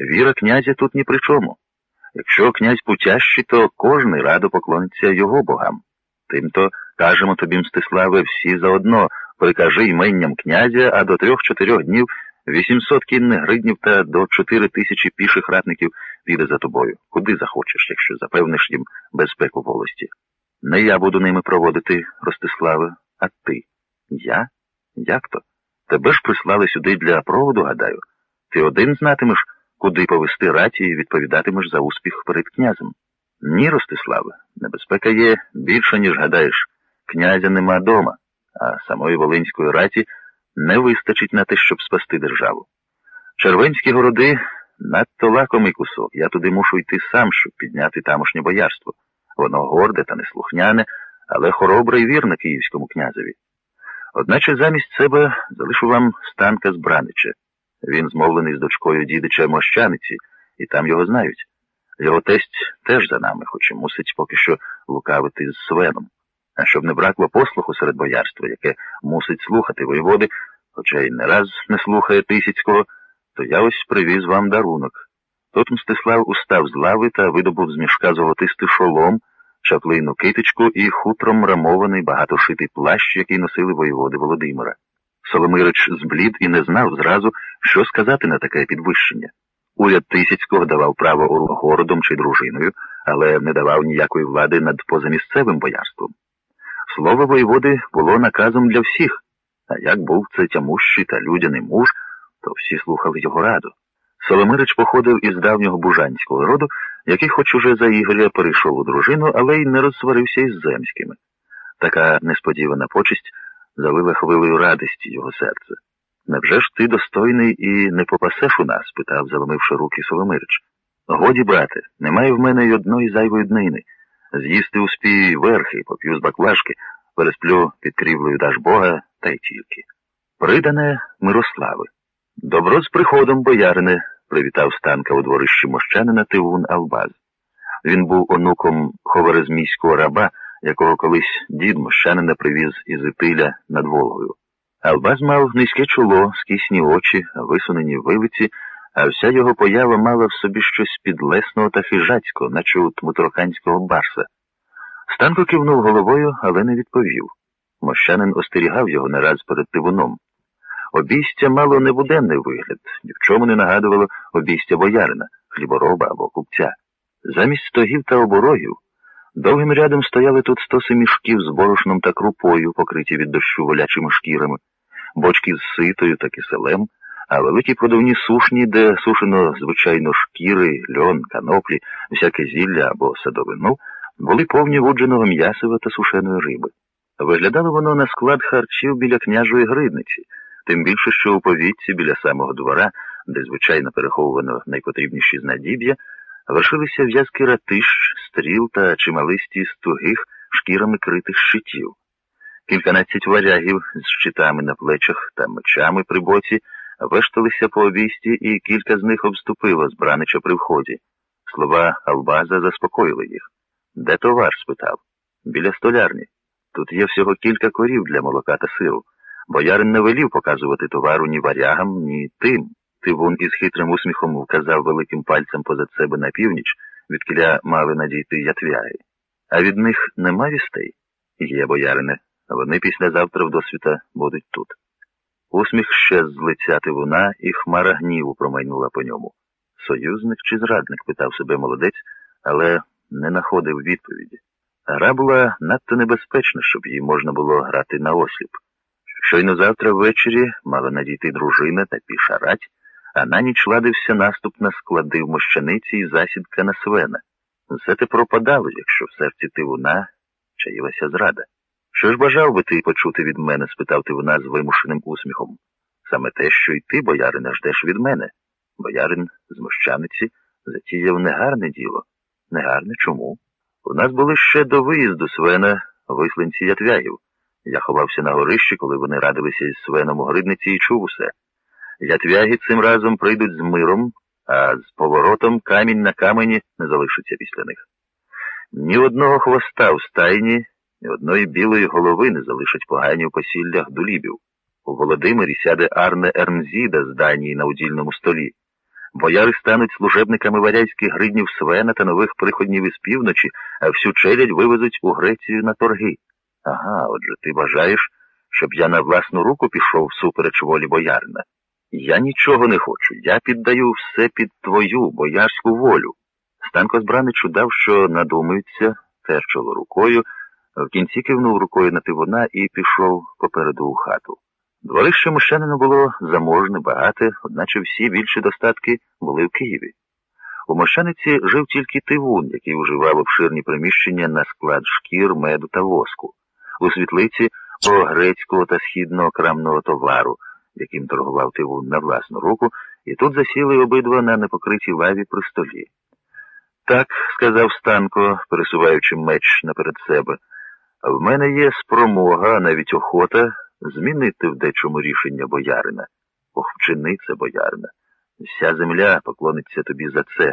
Віра князя тут ні при чому. Якщо князь путящий, то кожний радо поклониться його богам. Тимто кажемо тобі, Мстиславе, всі заодно прикажи іменням князя, а до трьох-чотирьох днів 800 кінних гриднів та до чотири тисячі піших ратників піде за тобою. Куди захочеш, якщо запевниш їм безпеку волості. Не я буду ними проводити, Ростиславе, а ти. Я? Як то? Тебе ж прислали сюди для проводу, гадаю. Ти один знатимеш, куди повести раті і відповідатимеш за успіх перед князем. Ні, Ростиславе, небезпека є більше, ніж гадаєш. Князя нема дома, а самої Волинської раті не вистачить на те, щоб спасти державу. Червенські городи надто лакомий кусок. Я туди мушу йти сам, щоб підняти тамошнє боярство. Воно горде та неслухняне, але хоробре і вірне київському князеві. Одначе замість себе залишу вам станка з Бранича. Він змовлений з дочкою дідича Мощаниці, і там його знають. Його тесть теж за нами, хоч і мусить поки що лукавити з свеном. А щоб не бракло послуху серед боярства, яке мусить слухати воєводи, хоча й не раз не слухає Тисяцького, то я ось привіз вам дарунок. Тут Мстислав устав з лави та видобув з мішка золотистий шолом, шаплийну китичку і хутром рамований багатошитий плащ, який носили воєводи Володимира. Соломирич зблід і не знав зразу, що сказати на таке підвищення. Уряд Тисяцького давав право городом чи дружиною, але не давав ніякої влади над позамісцевим боярством. Слово воєводи було наказом для всіх, а як був це тямущий та людяний муж, то всі слухали його раду. Соломирич походив із давнього бужанського роду, який хоч уже за Ігоря перейшов у дружину, але й не розсварився із земськими. Така несподівана почесть залила хвилею радості його серце. Невже ж ти достойний і не попасеш у нас? питав, заломивши руки Соломирич. Годі, брате, немає в мене й одної зайвої днини. З'їсти успію верхи, поп'ю з баклажки, пересплю під крівлею Дажбога, та й тільки. Придане Мирослави. Добро з приходом, боярине, привітав станка у дворищі мощанина Тивун Албаз. Він був онуком ховорезмійського раба, якого колись дід мощанина привіз із Ітиля над Волгою. Албаз мав низьке чоло, скісні очі, висунені вилиці, а вся його поява мала в собі щось підлесного та хижацького, наче у тмутроханського барса. Станко кивнув головою, але не відповів. Мощанин остерігав його не раз перед тивуном. Обійстя мало небуденний вигляд, ні в чому не нагадувало обійстя боярина, хлібороба або купця. Замість стогів та оборогів довгим рядом стояли тут стоси мішків з борошном та крупою, покриті від дощу волячими шкірами, бочки з ситою та киселем, а великі продавні сушні, де сушено, звичайно, шкіри, льон, каноплі, всяке зілля або садовину, були повні вудженого м'ясива та сушеної риби. Виглядало воно на склад харчів біля княжої гридниці, тим більше, що у повітці біля самого двора, де звичайно переховувано найпотрібніші знадіб'я, вершилися в'язки ратищ, стріл та чималисті з тугих шкірами критих щитів. Кільканадцять варягів з щитами на плечах та мечами при боці вешталися по обійсті, і кілька з них обступило збранича при вході. Слова Албаза заспокоїли їх. Де товар? спитав. Біля столярні. Тут є всього кілька корів для молока та сиру. Боярин не велів показувати товару ні варягам, ні тим. Тивун із хитрим усміхом вказав великим пальцем позад себе на північ, відкіля мали надійти ятвяги. А від них нема вістей? Є, боярине, вони післязавтра в досвіта будуть тут. Усміх ще з лиця тивуна, і хмара гніву промайнула по ньому. Союзник чи зрадник? питав себе молодець, але не находив відповіді. Гра була надто небезпечна, щоб її можна було грати на осліп. Щойно завтра ввечері мала надійти дружина та пішарать, а на ніч ладився наступ на склади в мощаниці і засідка на свена. Все те пропадало, якщо в серці тивуна чаїлася зрада. Що ж бажав би ти почути від мене? спитав тивуна з вимушеним усміхом. Саме те, що й ти, боярине, ждеш від мене. Боярин з мощаниці затіяв негарне діло. Негарне чому? У нас були ще до виїзду Свена висланці ятвягів. Я ховався на горищі, коли вони радилися із Свеном у гридниці і чув усе. Ятвяги цим разом прийдуть з миром, а з поворотом камінь на камені не залишиться після них. Ні одного хвоста в стайні, ні одної білої голови не залишать погані в посіллях дулібів. У Володимирі сяде Арне Ернзіда з Данії на удільному столі. Бояри стануть служебниками варязьких гриднів Свена та нових приходнів із півночі, а всю челядь вивезуть у Грецію на торги. Ага, отже, ти бажаєш, щоб я на власну руку пішов всупереч волі боярина. Я нічого не хочу. Я піддаю все під твою боярську волю. Станко Збранич удав, що надумається, теж чоло рукою, в кінці кивнув рукою на тивуна і пішов попереду у хату. Дворище мощанину було заможне, багате, одначе всі більші достатки були в Києві. У Мощаниці жив тільки Тивун, який вживав обширні приміщення на склад шкір, меду та воску. У світлиці по грецького та східного крамного товару, яким торгував Тивун на власну руку, і тут засіли обидва на непокритій лаві при столі. Так, сказав Станко, пересуваючи меч наперед себе, в мене є спромога, навіть охота змінити в дечому рішення боярина. Ох, вчини це, боярина. Вся земля поклониться тобі за це.